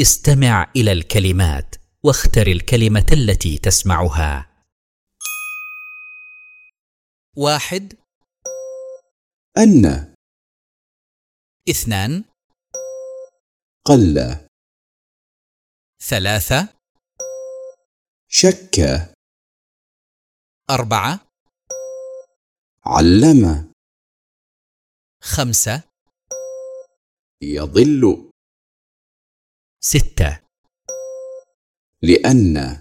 استمع إلى الكلمات واختر الكلمة التي تسمعها. واحد. أن. اثنان. قل. ثلاثة. شك. أربعة. علم. خمسة. يضل. ستة. لأن